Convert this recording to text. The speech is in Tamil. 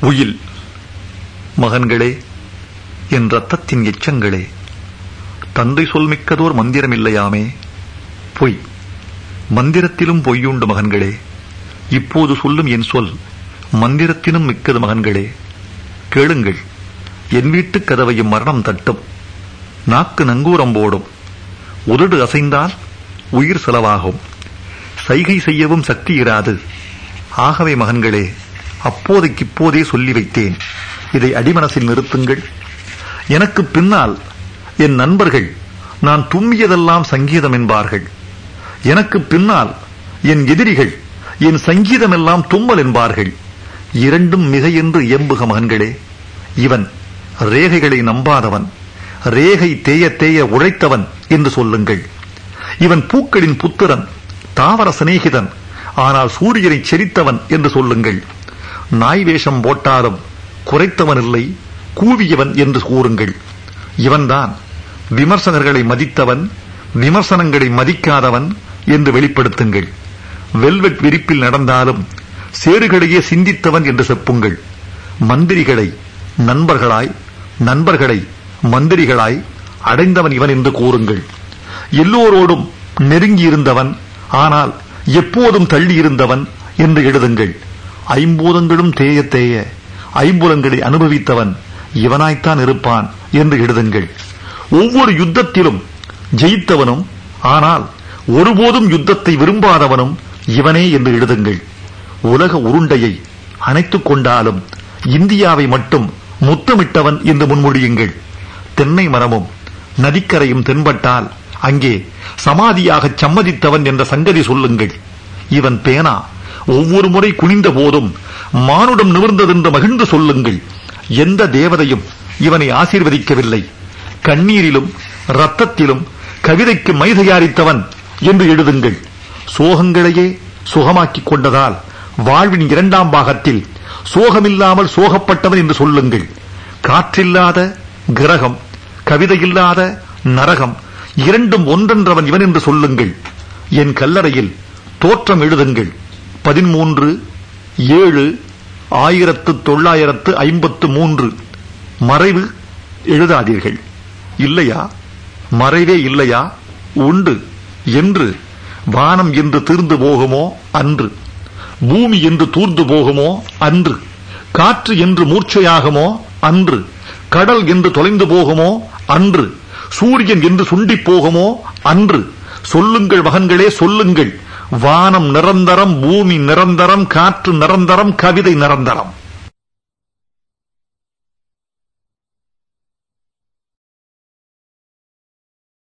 உயில். மகன்களே என் ரத்தத்தின் எச்சங்களே தந்தை சொல் மிக்கதோர் மந்திரம் இல்லையாமே? பொய். மந்திரத்திலும் பொய்யுண்டு மகன்களே இப்போது சொல்லும் என் சொல் மந்திரத்தினும் மிக்கது மகன்களே. கேளுங்கள் என் வீட்டுக் கதவையும் மரணம் தட்டும் நாக்கு நங்கூரம் போடும் உதடு அசைந்தால் உயிர் செலவாகும் சைகை செய்யவும் சக்தி இராது. ஆகவே மகன்களே அப்போதைக்கு இப்போதே சொல்லி வைத்தேன். இதை அடிமனசில் நிறுத்துங்கள். எனக்கு பின்னால் என் நண்பர்கள் நான் தும்மியதெல்லாம் சங்கீதம் என்பார்கள். எனக்கு பின்னால் என் எதிரிகள் என் சங்கீதமெல்லாம் தும்மல் என்பார்கள். இரண்டும் மிக என்று இயம்புக மகன்களே இவன் ரேகைகளை நம்பாதவன் ரேகை தேய தேய உழைத்தவன் என்று சொல்லுங்கள். இவன் பூக்களின் புத்திரன் தாவர சிநேகிதன் ஆனால் சூரியனை செரித்தவன் என்று சொல்லுங்கள். நாய் வேஷம் போட்டாலும் குறைத்தவன் இல்லை கூவியவன் என்று கூறுங்கள். இவன்தான் விமர்சகர்களை மதித்தவன் விமர்சனங்களை மதிக்காதவன் என்று வெளிப்படுத்துங்கள். வெல்வெட் விரிப்பில் நடந்தாலும் சேறுகளையே சிந்தித்தவன் என்று செப்புங்கள். மந்திரிகளை நண்பர்களாய் நண்பர்களை மந்திரிகளாய் அடைந்தவன் இவன் என்று கூறுங்கள். எல்லோரோடும் நெருங்கியிருந்தவன் ஆனால் எப்போதும் தள்ளி இருந்தவன் என்று எழுதுங்கள். ஐம்பூதங்களும் தேய தேய ஐம்புலங்களை அனுபவித்தவன் இவனாய்த்தான் இருப்பான் என்று எழுதுங்கள். ஒவ்வொரு யுத்தத்திலும் ஜெயித்தவனும் ஆனால் ஒருபோதும் யுத்தத்தை விரும்பாதவனும் இவனே என்று எழுதுங்கள். உலக உருண்டையை அணைத்துக் கொண்டாலும் இந்தியாவை மட்டும் முத்தமிட்டவன் என்று முன்மொழியுங்கள். தென்னை மரமும் நதிக்கரையும் தென்பட்டால் அங்கே சமாதியாக சம்மதித்தவன் என்ற சங்கதி சொல்லுங்கள். இவன் பேனா ஒவ்வொரு முறை குனிந்த போதும் மானுடம் நிமிர்ந்ததென்று மகிழ்ந்து சொல்லுங்கள். எந்த தேவதையும் இவனை ஆசீர்வதிக்கவில்லை. கண்ணீரிலும் ரத்தத்திலும் கவிதைக்கு மை தயாரித்தவன் என்று எழுதுங்கள். சோகங்களையே சுகமாக்கிக் கொண்டதால் வாழ்வின் இரண்டாம் பாகத்தில் சோகமில்லாமல் சோகப்பட்டவன் என்று சொல்லுங்கள். காற்றில்லாத கிரகம் கவிதையில்லாத நரகம் இரண்டும் ஒன்றென்றவன் இவன் என்று சொல்லுங்கள். என் கல்லறையில் தோற்றம் எழுதுங்கள். பதிமூன்று ஏழு ஆயிரத்து தொள்ளாயிரத்து ஐம்பத்து மூன்று. மறைவு எழுதாதீர்கள். இல்லையா? மறைவே இல்லையா? உண்டு. என்று வானம் என்று தீர்ந்து போகுமோ? அன்று. பூமி என்று தூர்ந்து போகுமோ? அன்று. காற்று என்று மூர்ச்சையாகுமோ? அன்று. கடல் என்று தொலைந்து போகுமோ? அன்று. சூரியன் என்று சுண்டி போகுமோ? அன்று. சொல்லுங்கள் மகன்களே சொல்லுங்கள். வானம் நிரந்தரம் பூமி நிரந்தரம் காற்று நிரந்தரம் கவிதை நிரந்தரம்.